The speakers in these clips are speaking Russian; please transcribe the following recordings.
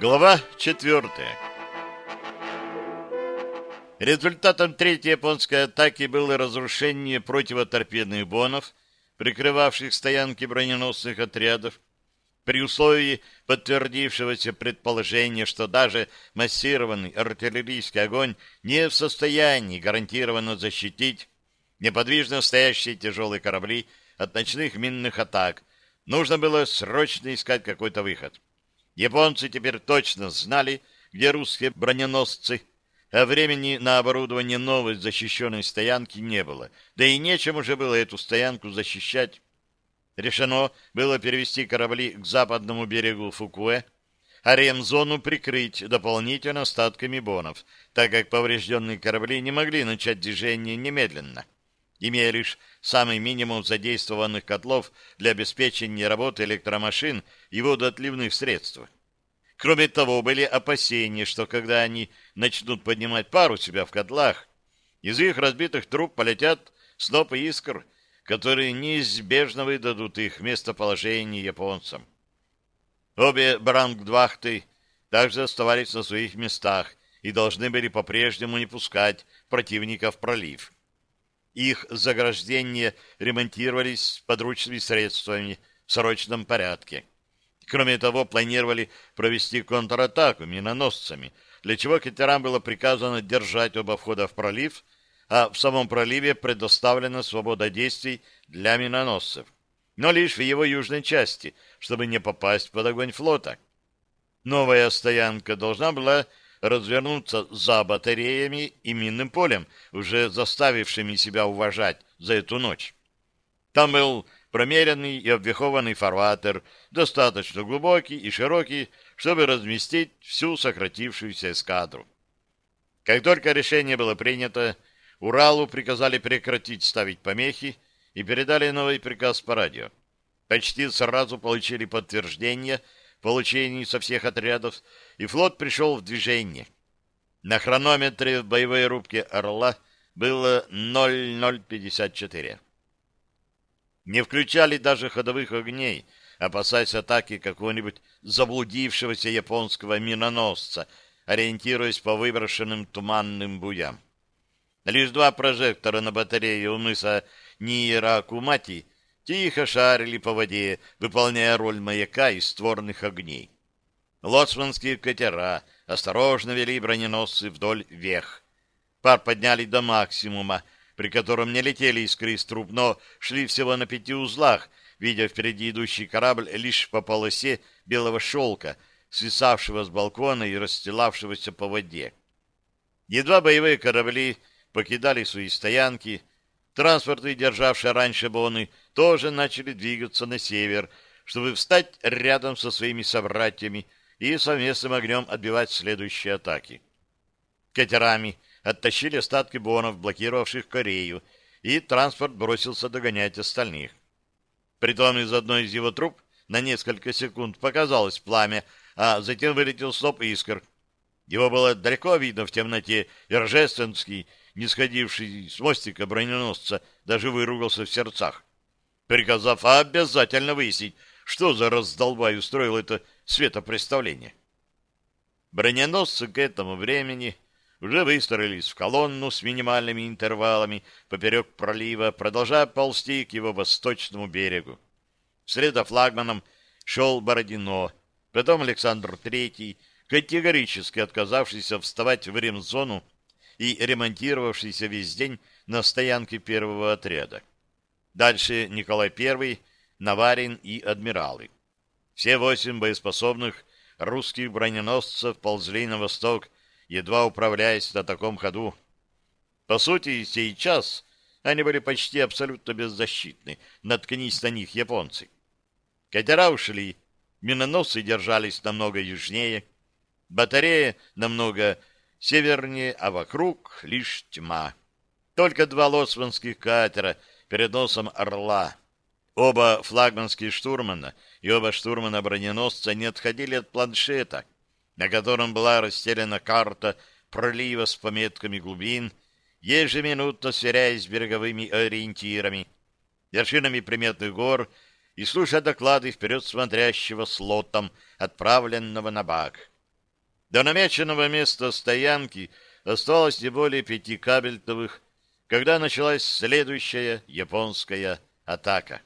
Глава четвертая. Результатом третьей японской атаки было разрушение противоторпедных бонов, прикрывавших стоянки броненосных отрядов, при условии подтвердившегося предположения, что даже массированный артиллерийский огонь не в состоянии гарантированно защитить неподвижно стоящие тяжелые корабли от ночных минных атак, нужно было срочно искать какой-то выход. Японцы теперь точно знали, где русские броненосцы, а времени на оборудование новой защищенной стоянки не было, да и нечем уже было эту стоянку защищать. Решено было перевести корабли к западному берегу Фукуэ, а ремзону прикрыть дополнительно остатками бонов, так как поврежденные корабли не могли начать движение немедленно, имея лишь самый минимум задействованных котлов для обеспечения работы электромашин и водоотливных средств. Кроме того, были опасения, что когда они начнут поднимать пару себя в котлах, из их разбитых труб полетят снопы искр, которые неизбежно выдадут их местоположение японцам. Обе брангдвахты также оставались на своих местах и должны были по-прежнему не пускать противника в пролив. Их заграждения ремонтировались подручными средствами в срочном порядке. Кроме того, планировали провести контратаку миноносцами, для чего катерам было приказано держать оба входа в пролив, а в самом проливе предоставлена свобода действий для миноносцев, но лишь в его южной части, чтобы не попасть под огонь флота. Новая стоянка должна была развернуться за батареями и минным полем, уже заставившими себя уважать за эту ночь. Там был промеренный и обвихованный фарватер, достаточно глубокий и широкий, чтобы разместить всю сократившуюся эскадру. Как только решение было принято, Уралу приказали прекратить ставить помехи и передали новый приказ по радио. Почти сразу получили подтверждение получений со всех отрядов, и флот пришел в движение. На хронометре в боевой рубке «Орла» было 0054. Не включали даже ходовых огней, опасаясь атаки какого-нибудь заблудившегося японского миноносца, ориентируясь по выброшенным туманным буям. Лишь два прожектора на батарее у мыса Ниера-Кумати тихо шарили по воде, выполняя роль маяка из створных огней. Лоцманские катера осторожно вели броненосцы вдоль вех. Пар подняли до максимума, при котором не летели искры из труб, но шли всего на пяти узлах, видя впереди идущий корабль лишь по полосе белого шелка, свисавшего с балкона и расстилавшегося по воде. Едва боевые корабли покидали свои стоянки. Транспорты, державшие раньше боны, тоже начали двигаться на север, чтобы встать рядом со своими собратьями и совместным огнем отбивать следующие атаки. Катерами оттащили остатки бонов, блокировавших Корею, и транспорт бросился догонять остальных. Притом из одной из его труб на несколько секунд показалось пламя, а затем вылетел сноп искр. Его было далеко видно в темноте, и Рожественский не сходивший с мостика броненосца, даже выругался в сердцах, приказав обязательно выяснить, что за раздолбай устроил это светопреставление. Броненосцы к этому времени уже выстроились в колонну с минимальными интервалами поперек пролива, продолжая ползти к его восточному берегу. Вслед за флагманом шел Бородино, потом Александр Третий, категорически отказавшийся вставать в ремзону и ремонтировавшийся весь день на стоянке первого отряда. Дальше Николай I, Наварин и адмиралы. Все восемь боеспособных русских броненосцев ползли на восток, едва управляясь на таком ходу. По сути, сейчас они были почти абсолютно беззащитны, наткнись на них японцы. Катера ушли, миноносцы держались намного южнее, батарея намного севернее, а вокруг лишь тьма. Только два лоцманских катера перед носом «Орла». Оба флагманские штурмана и оба штурмана-броненосца не отходили от планшета, на котором была расстелена карта пролива с пометками глубин, ежеминутно сверяясь с береговыми ориентирами, вершинами приметных гор и слушая доклады вперед смотрящего с лотом, отправленного на бак. До намеченного места стоянки оставалось не более пяти кабельтовых, когда началась следующая японская атака.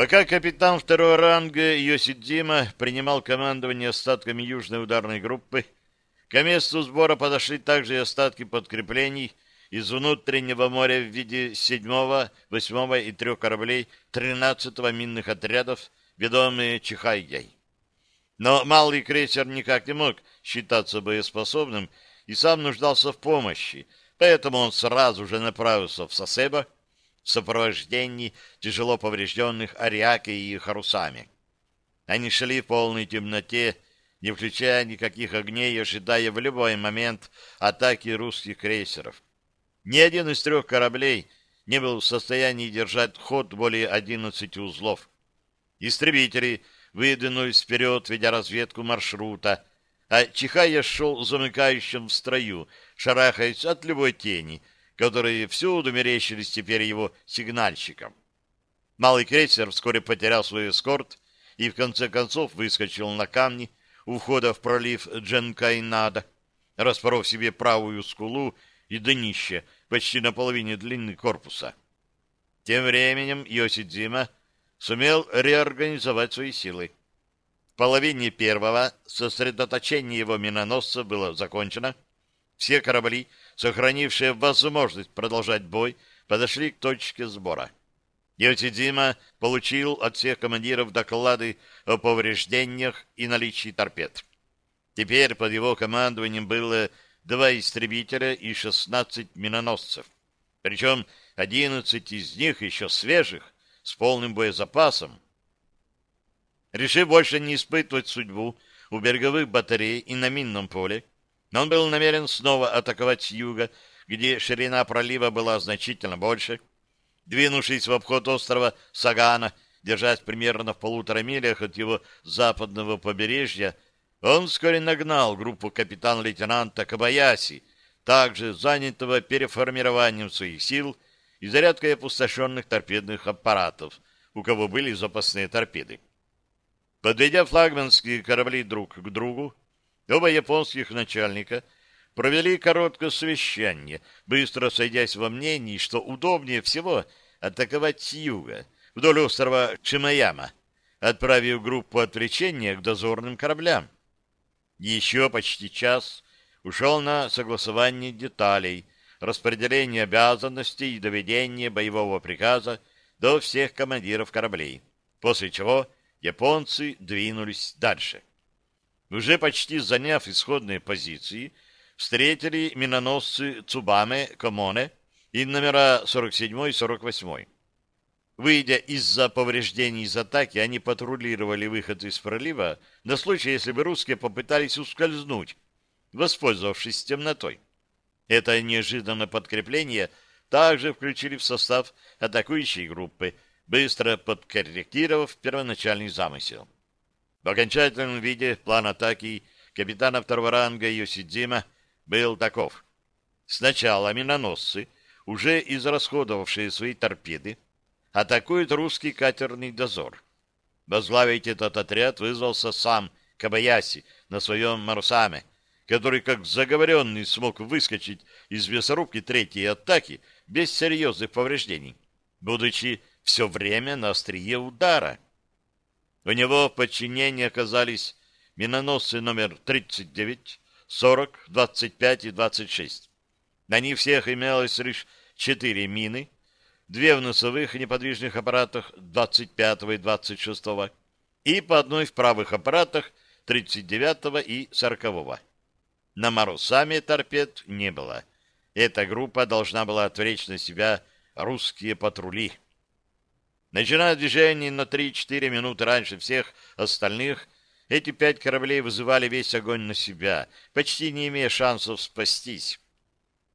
Пока капитан второго ранга Йосидзима принимал командование остатками южной ударной группы, к месту сбора подошли также и остатки подкреплений из внутреннего моря в виде 7-го, 8-го и трех кораблей 13-го минных отрядов, ведомые Чихайей. Но малый крейсер никак не мог считаться боеспособным и сам нуждался в помощи, поэтому он сразу же направился в Сосебо, в сопровождении тяжело поврежденных Ариаки и Харусами. Они шли в полной темноте, не включая никаких огней ожидая в любой момент атаки русских крейсеров. Ни один из трех кораблей не был в состоянии держать ход более 11 узлов. Истребители выдвинулись вперед, ведя разведку маршрута, а Чихая шел замыкающим в строю, шарахаясь от любой тени, которые всюду мерещились теперь его сигнальщикам. Малый крейсер вскоре потерял свой эскорт и в конце концов выскочил на камни у входа в пролив Дженкайнада, распоров себе правую скулу и днище почти на половине длины корпуса. Тем временем Йосидзима сумел реорганизовать свои силы. В половине первого сосредоточение его миноносцев было закончено. Все корабли сохранившие возможность продолжать бой, подошли к точке сбора. Йосидзима получил от всех командиров доклады о повреждениях и наличии торпед. Теперь под его командованием было два истребителя и 16 миноносцев. Причем 11 из них еще свежих, с полным боезапасом. Решив больше не испытывать судьбу у береговых батарей и на минном поле, но он был намерен снова атаковать с юга, где ширина пролива была значительно больше. Двинувшись в обход острова Сагана, держась примерно в полутора милях от его западного побережья, он вскоре нагнал группу капитан-лейтенанта Кабаяси, также занятого переформированием своих сил и зарядкой опустошенных торпедных аппаратов, у кого были запасные торпеды. Подведя флагманские корабли друг к другу, Оба японских начальника провели короткое совещание, быстро сойдясь во мнении, что удобнее всего атаковать с юга, вдоль острова Чимаяма, отправив группу отвлечения к дозорным кораблям. Еще почти час ушел на согласование деталей, распределение обязанностей и доведение боевого приказа до всех командиров кораблей, после чего японцы двинулись дальше уже почти заняв исходные позиции, встретили миноносцы Цубаме, Комоне и номера 47 и 48. Выйдя из-за повреждений из атаки, они патрулировали выход из пролива на случай, если бы русские попытались ускользнуть, воспользовавшись темнотой. Это неожиданное подкрепление также включили в состав атакующей группы, быстро подкорректировав первоначальный замысел. В окончательном виде план атаки капитана второго ранга Йосидзима был таков. Сначала миноносцы, уже израсходовавшие свои торпеды, атакуют русский катерный дозор. Возглавить этот отряд вызвался сам Кабаяси на своем Марсаме, который, как заговоренный, смог выскочить из мясорубки третьей атаки без серьезных повреждений, будучи все время на острие удара. У него в подчинении оказались миноносцы номер 39, 40, 25 и 26. На них всех имелось лишь четыре мины, две в носовых неподвижных аппаратах 25 и 26 и по одной в правых аппаратах 39 и 40. На Марусаме торпед не было. Эта группа должна была отвлечь на себя русские патрули. Начиная движение на 3-4 минуты раньше всех остальных, эти пять кораблей вызывали весь огонь на себя, почти не имея шансов спастись.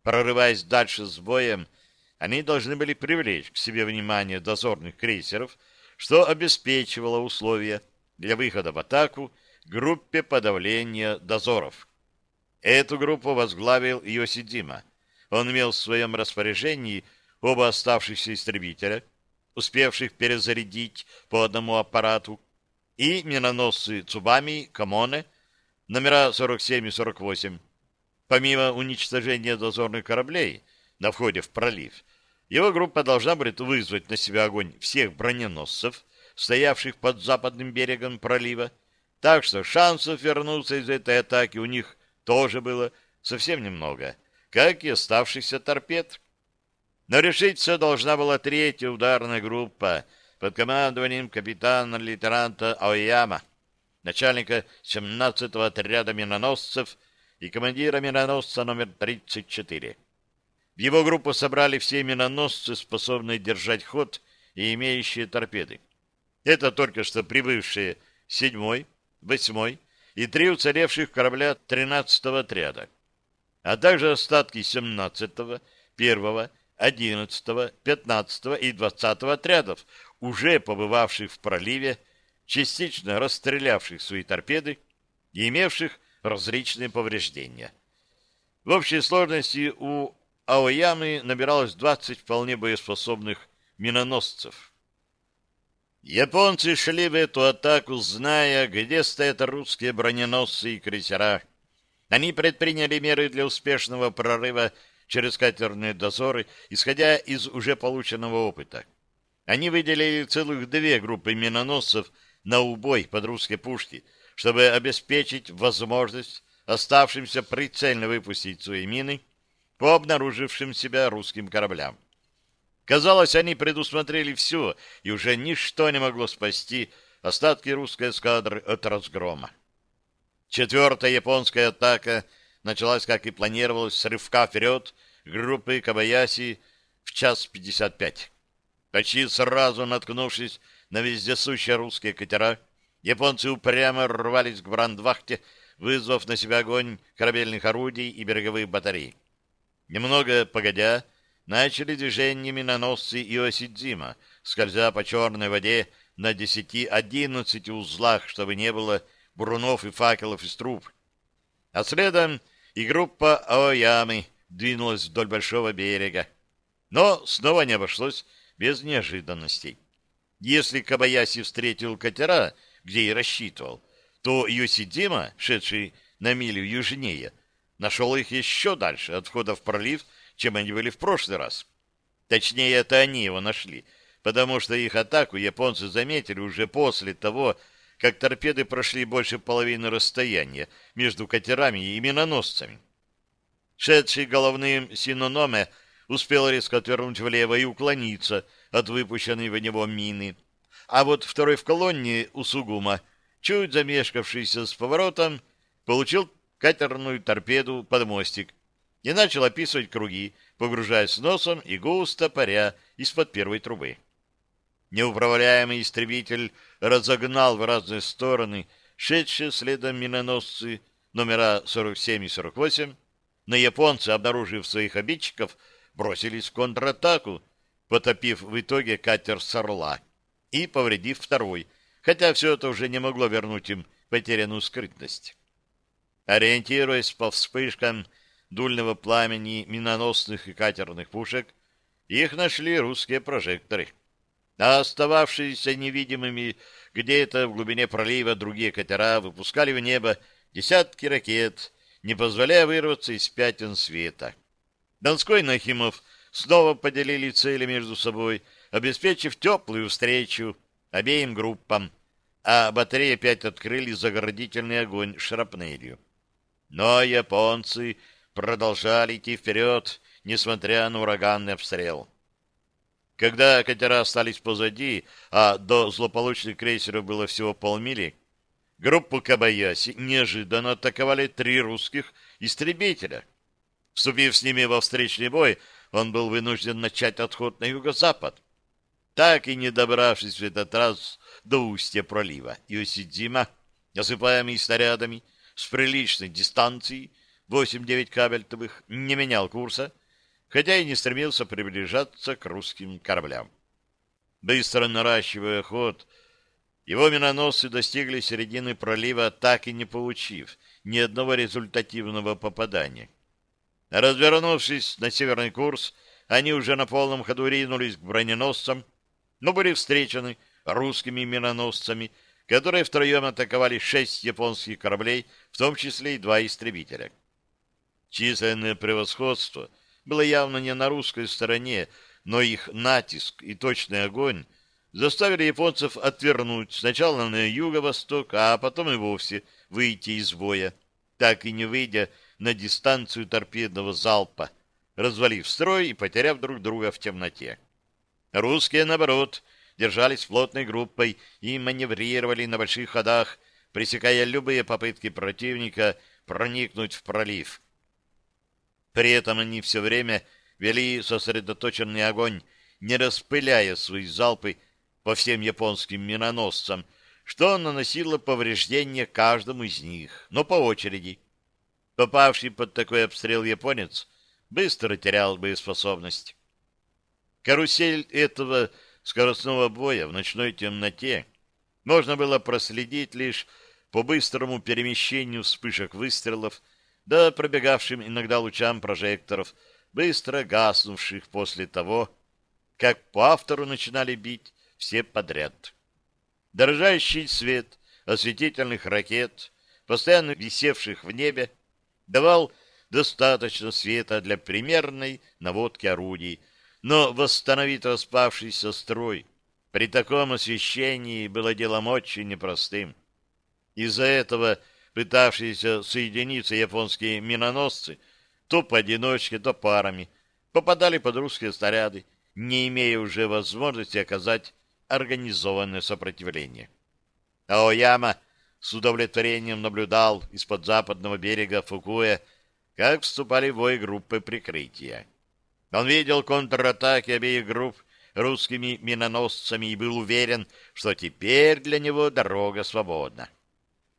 Прорываясь дальше с боем, они должны были привлечь к себе внимание дозорных крейсеров, что обеспечивало условия для выхода в атаку группе подавления дозоров. Эту группу возглавил Йосидима. Он имел в своем распоряжении оба оставшихся истребителя — успевших перезарядить по одному аппарату, и миноносцы Цубами, Камоне, номера 47 и 48. Помимо уничтожения дозорных кораблей на входе в пролив, его группа должна будет вызвать на себя огонь всех броненосцев, стоявших под западным берегом пролива, так что шансов вернуться из этой атаки у них тоже было совсем немного, как и оставшихся торпед. Но решить все должна была третья ударная группа под командованием капитана-лейтенанта Аояма, начальника 17-го отряда миноносцев и командира миноносца номер 34. В его группу собрали все миноносцы, способные держать ход и имеющие торпеды. Это только что прибывшие 7-й, 8-й и три уцелевших корабля 13-го отряда, а также остатки 17-го, 1-го, 11-го, 15-го и 20-го отрядов, уже побывавших в проливе, частично расстрелявших свои торпеды и имевших различные повреждения. В общей сложности у Аоямы набиралось 20 вполне боеспособных миноносцев. Японцы шли в эту атаку, зная, где стоят русские броненосцы и крейсера. Они предприняли меры для успешного прорыва через катерные дозоры, исходя из уже полученного опыта. Они выделили целых две группы миноносцев на убой под русские пушки, чтобы обеспечить возможность оставшимся прицельно выпустить свои мины по обнаружившим себя русским кораблям. Казалось, они предусмотрели все, и уже ничто не могло спасти остатки русской эскадры от разгрома. Четвертая японская атака началась, как и планировалось, с рывка вперед группы Кабаяси в час пятьдесят пять. Почти сразу наткнувшись на вездесущие русские катера, японцы упрямо рвались к брандвахте, вызвав на себя огонь корабельных орудий и береговых батарей. Немного погодя, начали движение миноносцы Иосидзима, скользя по черной воде на 10-11 узлах, чтобы не было бурунов и факелов из труб. А следом и группа Аоямы двинулась вдоль большого берега. Но снова не обошлось без неожиданностей. Если Кабаяси встретил катера, где и рассчитывал, то Йосидима, шедший на милю южнее, нашел их еще дальше, от входа в пролив чем они были в прошлый раз. Точнее, это они его нашли, потому что их атаку японцы заметили уже после того, как торпеды прошли больше половины расстояния между катерами и миноносцами. Шедший головным Синономе успел резко отвернуть влево и уклониться от выпущенной в него мины. А вот второй в колонне у Сугума, чуть замешкавшийся с поворотом, получил катерную торпеду под мостик и начал описывать круги, погружаясь носом и густо паря из-под первой трубы. Неуправляемый истребитель разогнал в разные стороны шедшие следом миноносцы номера 47 и 48, но японцы, обнаружив своих обидчиков, бросились в контратаку, потопив в итоге катер с «Орла» и повредив второй, хотя все это уже не могло вернуть им потерянную скрытность. Ориентируясь по вспышкам дульного пламени миноносных и катерных пушек, их нашли русские прожекторы. А остававшиеся невидимыми где-то в глубине пролива другие катера выпускали в небо десятки ракет, не позволяя вырваться из пятен света. Донской и Нахимов снова поделили цели между собой, обеспечив теплую встречу обеим группам, а батареи опять открыли заградительный огонь шрапнелью. Но японцы продолжали идти вперед, несмотря на ураганный обстрел. Когда катера остались позади, а до злополучных крейсеров было всего полмили, группу Кабаяси неожиданно атаковали три русских истребителя. Вступив с ними во встречный бой, он был вынужден начать отход на юго-запад. Так и не добравшись в этот раз до устья пролива, Иосидзима, осыпаемый снарядами, с приличной дистанции, 8-9 кабельтовых, не менял курса, хотя и не стремился приближаться к русским кораблям. Быстро наращивая ход, его миноносцы достигли середины пролива, так и не получив ни одного результативного попадания. Развернувшись на северный курс, они уже на полном ходу ринулись к броненосцам, но были встречены русскими миноносцами, которые втроем атаковали шесть японских кораблей, в том числе и два истребителя. Численное превосходство было явно не на русской стороне, но их натиск и точный огонь заставили японцев отвернуть сначала на юго-восток, а потом и вовсе выйти из боя, так и не выйдя на дистанцию торпедного залпа, развалив строй и потеряв друг друга в темноте. Русские, наоборот, держались плотной группой и маневрировали на больших ходах, пресекая любые попытки противника проникнуть в пролив. При этом они все время вели сосредоточенный огонь, не распыляя свои залпы по всем японским миноносцам, что наносило повреждения каждому из них, но по очереди. Попавший под такой обстрел японец быстро терял боеспособность. Карусель этого скоростного боя в ночной темноте можно было проследить лишь по быстрому перемещению вспышек выстрелов, да пробегавшим иногда лучам прожекторов, быстро гаснувших после того, как по автору начинали бить все подряд. Дорожающий свет осветительных ракет, постоянно висевших в небе, давал достаточно света для примерной наводки орудий, но восстановить распавшийся строй при таком освещении было делом очень непростым. Из-за этого пытавшиеся соединиться японские миноносцы то поодиночке, то парами попадали под русские снаряды, не имея уже возможности оказать организованное сопротивление. Аояма с удовлетворением наблюдал из-под западного берега Фукуэ, как вступали в бой группы прикрытия. Он видел контратаки обеих групп русскими миноносцами и был уверен, что теперь для него дорога свободна.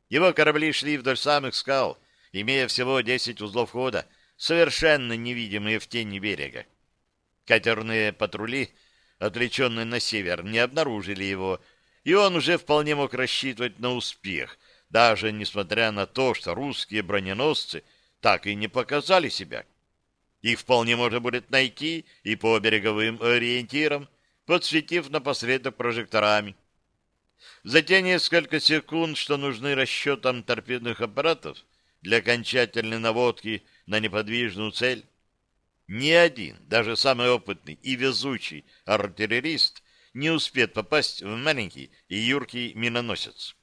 Его корабли шли вдоль самых скал, имея всего 10 узлов хода, совершенно невидимые в тени берега. Катерные патрули, отвлеченные на север, не обнаружили его, и он уже вполне мог рассчитывать на успех, даже несмотря на то, что русские броненосцы так и не показали себя. Их вполне можно будет найти и по береговым ориентирам, подсветив напоследок прожекторами. За те несколько секунд, что нужны расчетам торпедных аппаратов для окончательной наводки на неподвижную цель, ни один, даже самый опытный и везучий артиллерист не успеет попасть в маленький и юркий миноносец.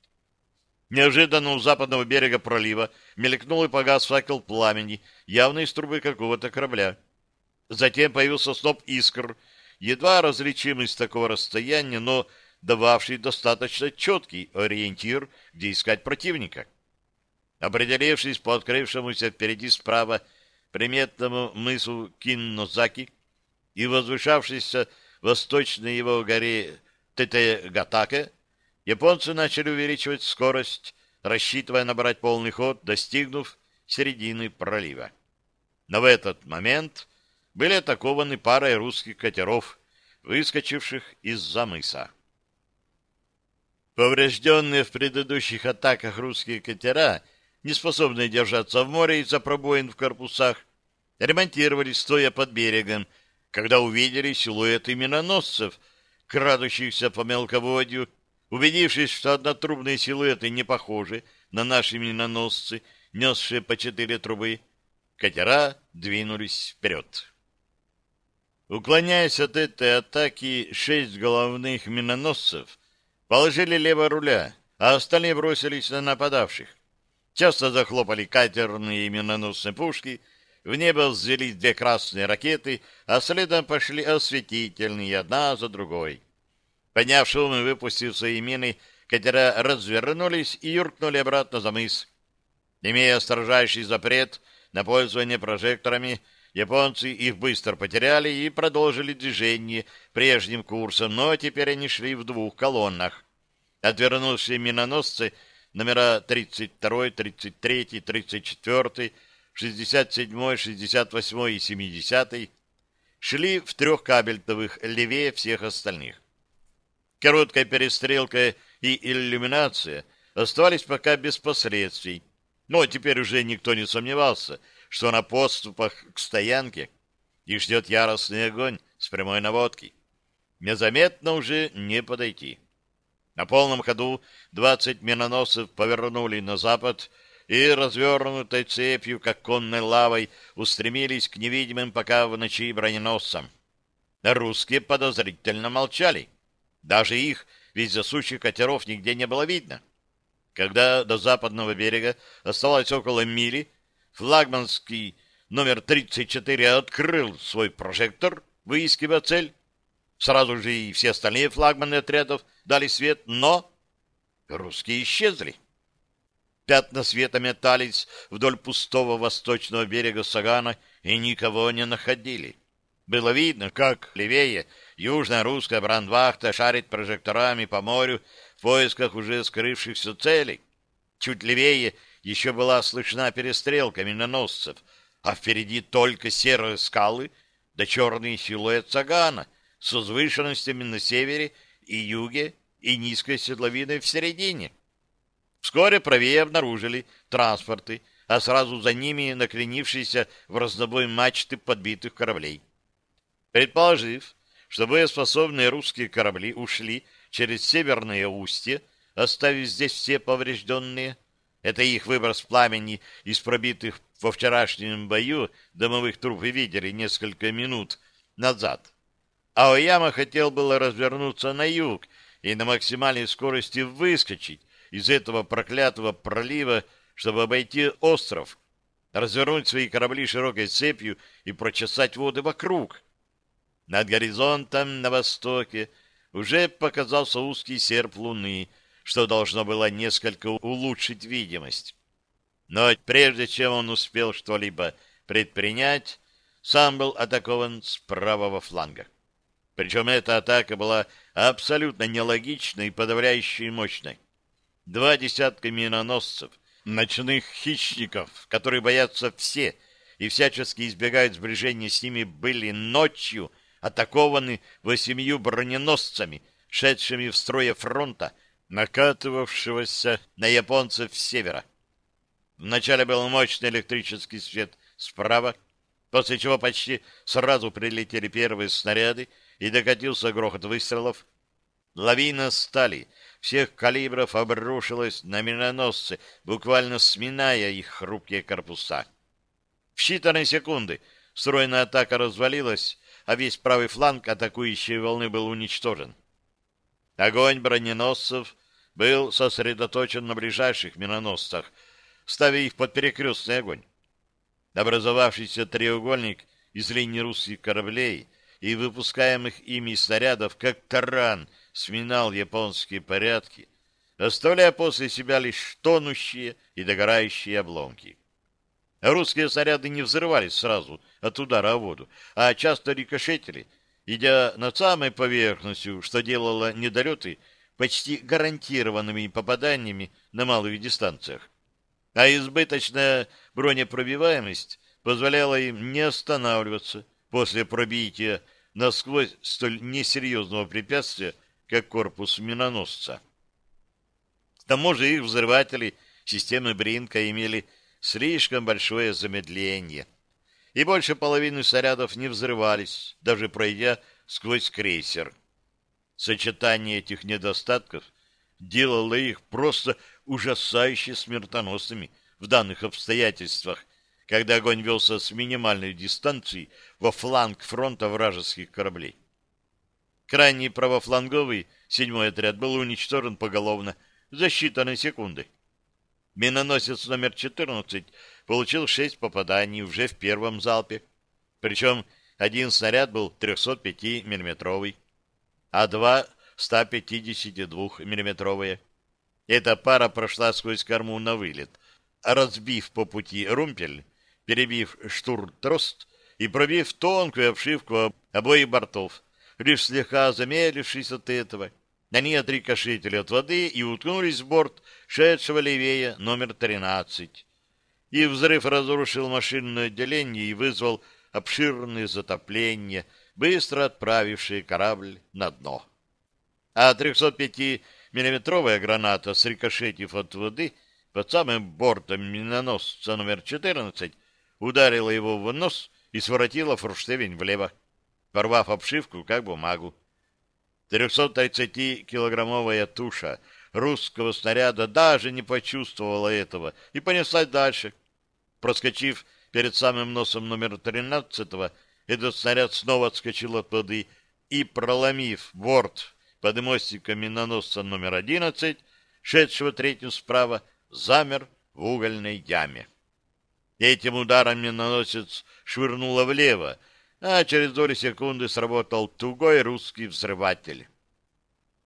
Неожиданно у западного берега пролива мелькнул и погас факел пламени, явно из трубы какого-то корабля. Затем появился сноп искр, едва различимый с такого расстояния, но дававший достаточно четкий ориентир, где искать противника. Определившись по открывшемуся впереди справа приметному мысу Киннозаки и возвышавшейся восточной его горе Тете-Гатаке, японцы начали увеличивать скорость, рассчитывая набрать полный ход, достигнув середины пролива. Но в этот момент были атакованы парой русских катеров, выскочивших из-за мыса. Поврежденные в предыдущих атаках русские катера, не способные держаться в море из-за пробоин в корпусах, ремонтировались стоя под берегом, когда увидели силуэты миноносцев, крадущихся по мелководью, убедившись, что однотрубные силуэты не похожи на наши миноносцы, несшие по четыре трубы, катера двинулись вперед. Уклоняясь от этой атаки, шесть головных миноносцев положили лево руля, а остальные бросились на нападавших. Часто захлопали катерные и миноносные пушки, в небо взвелись две красные ракеты, а следом пошли осветительные одна за другой. Подняв шум и выпустив свои мины, катера развернулись и юркнули обратно за мыс. Имея строжайший запрет на пользование прожекторами, японцы их быстро потеряли и продолжили движение прежним курсом, но теперь они шли в двух колоннах. Отвернувшие миноносцы номера 32, 33, 34, 67, 68 и 70 шли в трехкабельтовых левее всех остальных. Короткая перестрелка и иллюминация оставались пока без последствий, но теперь уже никто не сомневался, что на подступах к стоянке их ждет яростный огонь с прямой наводки. незаметно уже не подойти. На полном ходу 20 миноносцев повернули на запад и, развернутой цепью, как конной лавой, устремились к невидимым пока в ночи броненосцам. Русские подозрительно молчали. Даже их, вездесущих катеров, нигде не было видно. Когда до западного берега осталось около мили, флагманский номер 34 открыл свой прожектор, выискивая цель. Сразу же и все остальные флагманы отрядов дали свет, но русские исчезли. Пятна света метались вдоль пустого восточного берега Сагана и никого не находили. Было видно, как левее южная русская брандвахта шарит прожекторами по морю в поисках уже скрывшихся целей. Чуть левее еще была слышна перестрелка миноносцев, а впереди только серые скалы да черный силуэт Сагана с возвышенностями на севере и юге и низкой седловиной в середине. Вскоре правее обнаружили транспорты, а сразу за ними накренившиеся в разнобой мачты подбитых кораблей. Предположив, что боеспособные русские корабли ушли через северное устье, оставив здесь все поврежденные, это их выброс пламени из пробитых во вчерашнем бою домовых труб и видели несколько минут назад. Аояма хотел было развернуться на юг и на максимальной скорости выскочить из этого проклятого пролива, чтобы обойти остров, развернуть свои корабли широкой цепью и прочесать воды вокруг. Над горизонтом на востоке уже показался узкий серп луны, что должно было несколько улучшить видимость. Но прежде чем он успел что-либо предпринять, сам был атакован с правого фланга. Причем эта атака была абсолютно нелогичной и подавляющей мощной. Два десятка миноносцев, ночных хищников, которые боятся все и всячески избегают сближения с ними, были ночью атакованы восемью броненосцами, шедшими в строе фронта, накатывавшегося на японцев с севера. Вначале был мощный электрический свет справа, после чего почти сразу прилетели первые снаряды, и докатился грохот выстрелов. Лавина стали всех калибров обрушилась на миноносцы, буквально сминая их хрупкие корпуса. В считанные секунды стройная атака развалилась, а весь правый фланг атакующей волны был уничтожен. Огонь броненосцев был сосредоточен на ближайших миноносцах, ставя их под перекрестный огонь. Образовавшийся треугольник из линий русских кораблей и выпускаемых ими снарядов, как таран, сминал японские порядки, оставляя после себя лишь тонущие и догорающие обломки. Русские снаряды не взрывались сразу от удара о воду, а часто рикошетили, идя над самой поверхностью, что делало недолеты почти гарантированными попаданиями на малых дистанциях. А избыточная бронепробиваемость позволяла им не останавливаться после пробития насквозь столь несерьезного препятствия, как корпус миноносца. К тому же их взрыватели системы Бринка имели слишком большое замедление, и больше половины снарядов не взрывались, даже пройдя сквозь крейсер. Сочетание этих недостатков делало их просто ужасающе смертоносными в данных обстоятельствах, когда огонь велся с минимальной дистанции во фланг фронта вражеских кораблей. Крайний правофланговый седьмой отряд был уничтожен поголовно за считанные секунды. Миноносец номер 14 получил шесть попаданий уже в первом залпе, причем один снаряд был 305 миллиметровый, а два 152 миллиметровые. Эта пара прошла сквозь корму на вылет, разбив по пути румпель, перебив штуртрост и пробив тонкую обшивку обоих бортов, лишь слегка замедлившись от этого. Они отрикошетили от воды и уткнулись в борт шедшего левее номер 13. И взрыв разрушил машинное отделение и вызвал обширные затопления, быстро отправившие корабль на дно. А 305 миллиметровая граната, срикошетив от воды под самым бортом миноносца номер 14, ударила его в нос и своротила форштевень влево, порвав обшивку, как бумагу. 330-килограммовая туша русского снаряда даже не почувствовала этого и понеслась дальше. Проскочив перед самым носом номер 13 этот снаряд снова отскочил от воды и, проломив борт под мостиком миноносца номер 11, шедшего третьим справа, замер в угольной яме. Этим ударом миноносец швырнуло влево, а через доли секунды сработал тугой русский взрыватель.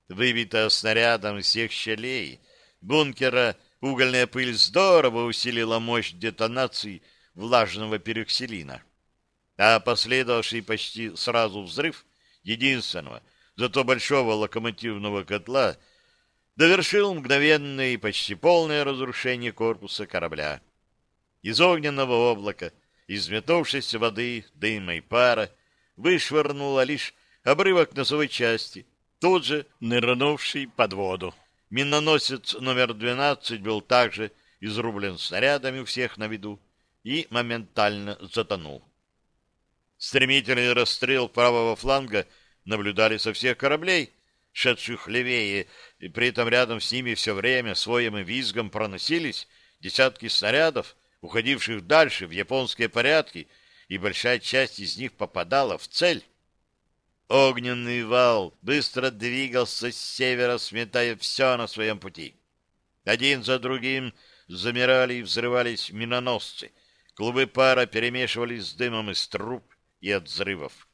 Выбитая снарядом всех щелей бункера угольная пыль здорово усилила мощь детонации влажного пероксилина. А последовавший почти сразу взрыв единственного, зато большого локомотивного котла довершил мгновенное и почти полное разрушение корпуса корабля. Из огненного облака — из метавшейся воды, дыма и пара вышвырнула лишь обрывок носовой части, тут же нырнувший под воду. Миноносец номер 12 был также изрублен снарядами у всех на виду и моментально затонул. Стремительный расстрел правого фланга наблюдали со всех кораблей, шедших левее, и при этом рядом с ними все время своим визгом проносились десятки снарядов, уходивших дальше в японские порядки, и большая часть из них попадала в цель. Огненный вал быстро двигался с севера, сметая все на своем пути. Один за другим замирали и взрывались миноносцы. Клубы пара перемешивались с дымом из труб и от взрывов.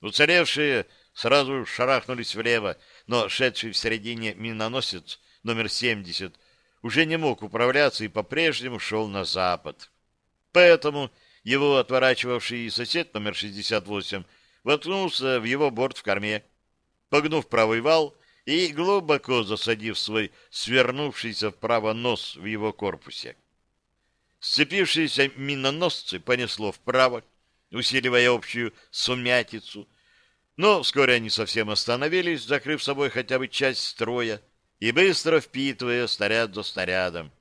Уцелевшие сразу шарахнулись влево, но шедший в середине миноносец номер 70 уже не мог управляться и по-прежнему шел на запад. Поэтому его отворачивавший сосед номер 68 воткнулся в его борт в корме, погнув правый вал и глубоко засадив свой свернувшийся вправо нос в его корпусе. Сцепившиеся миноносцы понесло вправо, усиливая общую сумятицу, но вскоре они совсем остановились, закрыв собой хотя бы часть строя, и быстро впитывая снаряд за снарядом.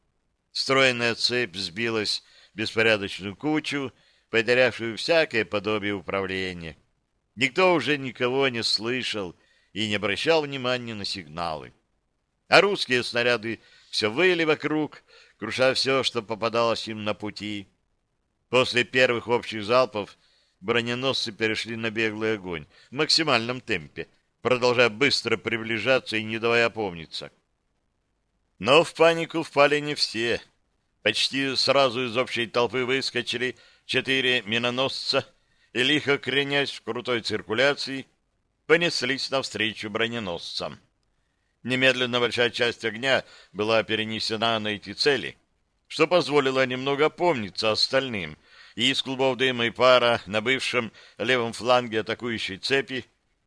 Стройная цепь сбилась в беспорядочную кучу, потерявшую всякое подобие управления. Никто уже никого не слышал и не обращал внимания на сигналы. А русские снаряды все выли вокруг, круша все, что попадалось им на пути. После первых общих залпов броненосцы перешли на беглый огонь в максимальном темпе, продолжая быстро приближаться и не давая опомниться. Но в панику впали не все. Почти сразу из общей толпы выскочили четыре миноносца и, лихо кренясь в крутой циркуляции, понеслись навстречу броненосцам. Немедленно большая часть огня была перенесена на эти цели, что позволило немного опомниться остальным, и из клубов дыма и пара на бывшем левом фланге атакующей цепи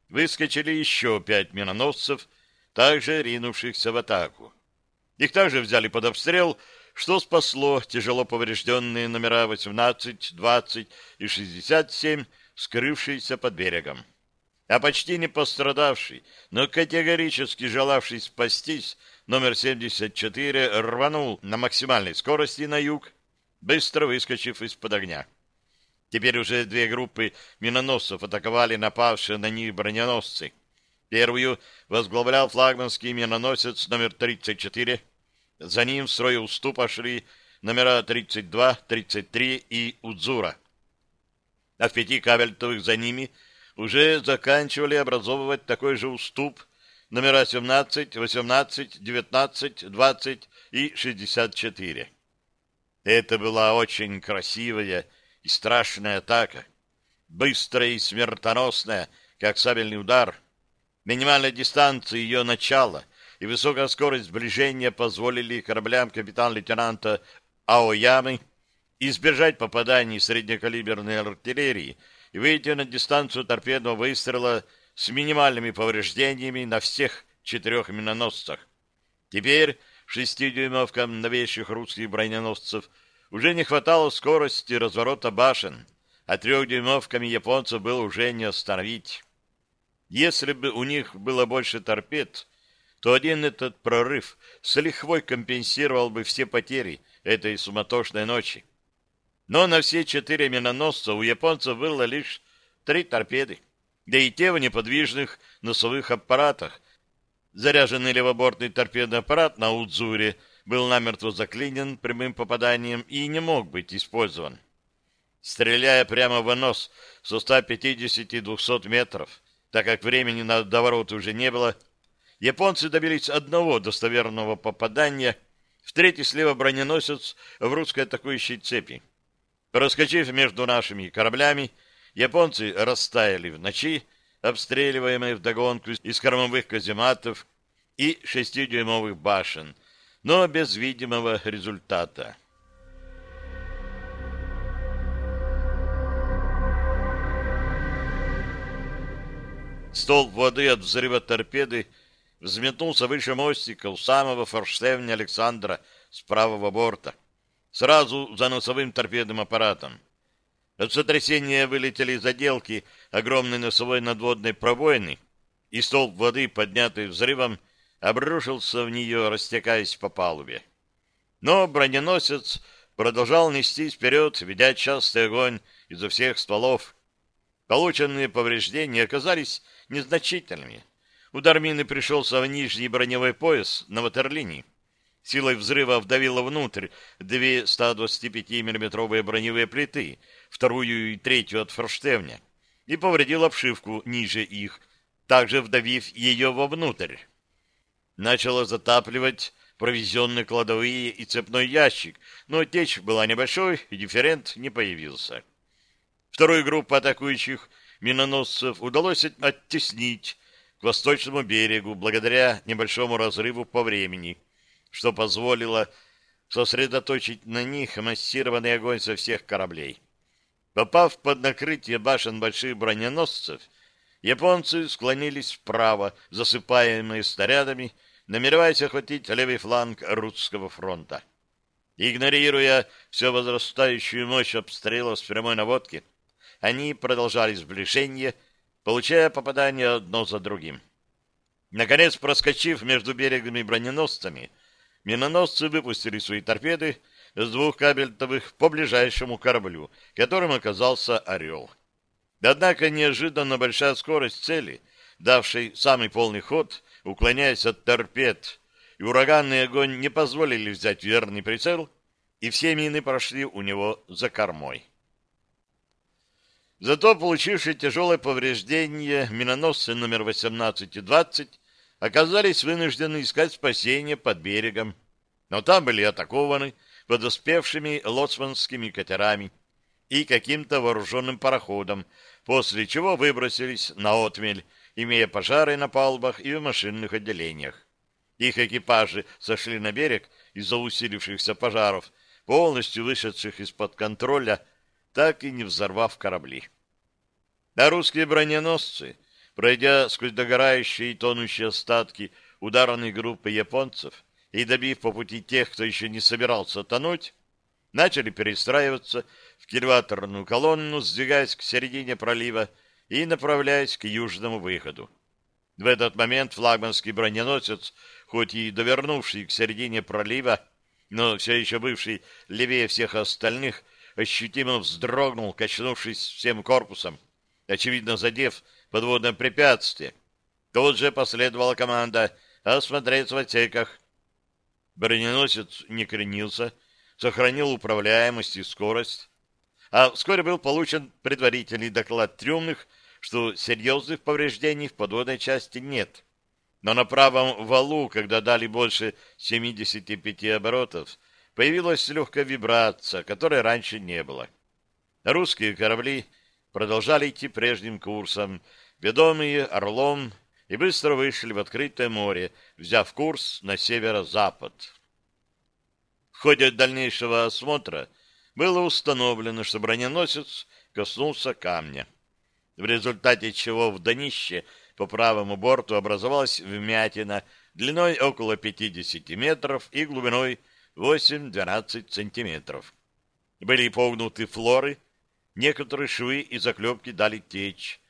выскочили еще пять миноносцев, также ринувшихся в атаку. Их также взяли под обстрел, что спасло тяжело поврежденные номера 18, 20 и 67, скрывшиеся под берегом. А почти не пострадавший, но категорически желавший спастись, номер 74 рванул на максимальной скорости на юг, быстро выскочив из-под огня. Теперь уже две группы миноносцев атаковали напавшие на них броненосцы. Первую возглавлял флагманский миноносец номер 34. За ним в строй уступа шли номера 32, 33 и Удзура. А в пяти кабельтовых за ними уже заканчивали образовывать такой же уступ номера 17, 18, 19, 20 и 64. Это была очень красивая и страшная атака, быстрая и смертоносная, как сабельный удар. Минимальная дистанция ее начала и высокая скорость сближения позволили кораблям капитан-лейтенанта Аоямы избежать попаданий среднекалиберной артиллерии и выйти на дистанцию торпедного выстрела с минимальными повреждениями на всех четырех миноносцах. Теперь шестидюймовкам новейших русских броненосцев уже не хватало скорости разворота башен, а трехдюймовками японцев было уже не остановить. Если бы у них было больше торпед, то один этот прорыв с лихвой компенсировал бы все потери этой суматошной ночи. Но на все четыре миноносца у японцев было лишь три торпеды, да и те в неподвижных носовых аппаратах. Заряженный левобортный торпедный аппарат на Удзуре был намертво заклинен прямым попаданием и не мог быть использован. Стреляя прямо в нос со 150-200 метров, так как времени на доворот уже не было, японцы добились одного достоверного попадания в третий слева броненосец в русской атакующей цепи. Проскочив между нашими кораблями, японцы растаяли в ночи, обстреливаемые вдогонку из кормовых казематов и шестидюймовых башен, но без видимого результата. Столб воды от взрыва торпеды взметнулся выше мостика у самого форштевня Александра с правого борта, сразу за носовым торпедным аппаратом. От сотрясения вылетели заделки огромной носовой надводной пробоины, и столб воды, поднятый взрывом, обрушился в нее, растекаясь по палубе. Но броненосец продолжал нестись вперед, ведя частый огонь изо всех стволов. Полученные повреждения оказались незначительными. Удар мины пришелся в нижний броневой пояс на ватерлинии. Силой взрыва вдавило внутрь две 125 миллиметровые броневые плиты, вторую и третью от форштевня, и повредил обшивку ниже их, также вдавив ее вовнутрь. Начало затапливать провизионные кладовые и цепной ящик, но течь была небольшой, и дифферент не появился. Вторую группу атакующих миноносцев удалось оттеснить к восточному берегу благодаря небольшому разрыву по времени, что позволило сосредоточить на них массированный огонь со всех кораблей. Попав под накрытие башен больших броненосцев, японцы склонились вправо, засыпаемые снарядами, намереваясь охватить левый фланг русского фронта. Игнорируя все возрастающую мощь обстрела с прямой наводки, они продолжали сближение, получая попадания одно за другим. Наконец, проскочив между берегами броненосцами, миноносцы выпустили свои торпеды с двух кабельтовых по ближайшему кораблю, которым оказался «Орел». Однако неожиданно большая скорость цели, давшей самый полный ход, уклоняясь от торпед, и ураганный огонь не позволили взять верный прицел, и все мины прошли у него за кормой. Зато получившие тяжелое повреждение миноносцы номер 18 и 20 оказались вынуждены искать спасение под берегом, но там были атакованы подоспевшими лоцманскими катерами и каким-то вооруженным пароходом, после чего выбросились на отмель, имея пожары на палубах и в машинных отделениях. Их экипажи сошли на берег из-за усилившихся пожаров, полностью вышедших из-под контроля так и не взорвав корабли. А русские броненосцы, пройдя сквозь догорающие и тонущие остатки ударной группы японцев и добив по пути тех, кто еще не собирался тонуть, начали перестраиваться в кильваторную колонну, сдвигаясь к середине пролива и направляясь к южному выходу. В этот момент флагманский броненосец, хоть и довернувший к середине пролива, но все еще бывший левее всех остальных, ощутимо вздрогнул, качнувшись всем корпусом, очевидно задев подводное препятствие. Тут же последовала команда осмотреть в отсеках. Броненосец не кренился, сохранил управляемость и скорость, а вскоре был получен предварительный доклад трюмных, что серьезных повреждений в подводной части нет. Но на правом валу, когда дали больше 75 оборотов, появилась легкая вибрация, которой раньше не было. Русские корабли продолжали идти прежним курсом, ведомые «Орлом», и быстро вышли в открытое море, взяв курс на северо-запад. В ходе дальнейшего осмотра было установлено, что броненосец коснулся камня, в результате чего в днище по правому борту образовалась вмятина длиной около 50 метров и глубиной 8-12 сантиметров. Были погнуты флоры, некоторые швы и заклепки дали течь.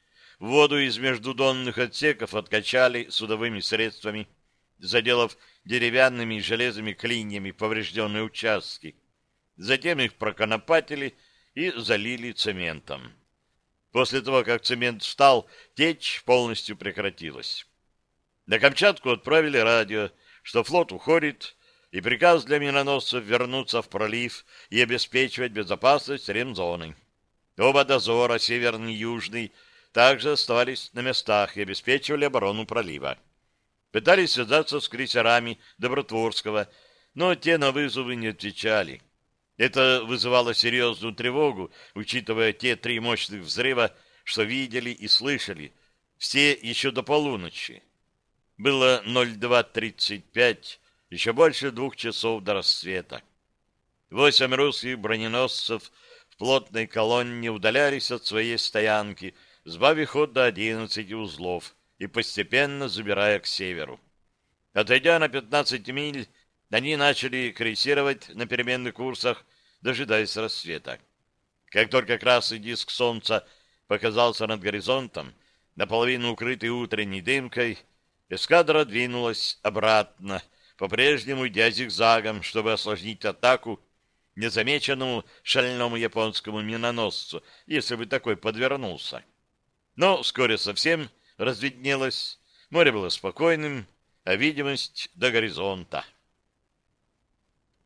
Воду из междудонных отсеков откачали судовыми средствами, заделав деревянными и железными клиньями поврежденные участки. Затем их проконопатили и залили цементом. После того, как цемент встал, течь полностью прекратилась. На Камчатку отправили радио, что флот уходит, и приказ для миноносцев вернуться в пролив и обеспечивать безопасность ремзоны. Оба дозора, северный и южный, также оставались на местах и обеспечивали оборону пролива. Пытались связаться с крейсерами Добротворского, но те на вызовы не отвечали. Это вызывало серьезную тревогу, учитывая те три мощных взрыва, что видели и слышали, все еще до полуночи. Было 02.35, еще больше двух часов до рассвета. Восемь русских броненосцев в плотной колонне удалялись от своей стоянки, сбавив ход до 11 узлов и постепенно забирая к северу. Отойдя на 15 миль, они начали крейсировать на переменных курсах, дожидаясь рассвета. Как только красный диск солнца показался над горизонтом, наполовину укрытый утренней дымкой, эскадра двинулась обратно, по-прежнему идя зигзагом, чтобы осложнить атаку незамеченному шальному японскому миноносцу, если бы такой подвернулся. Но вскоре совсем разведнелось, море было спокойным, а видимость до горизонта —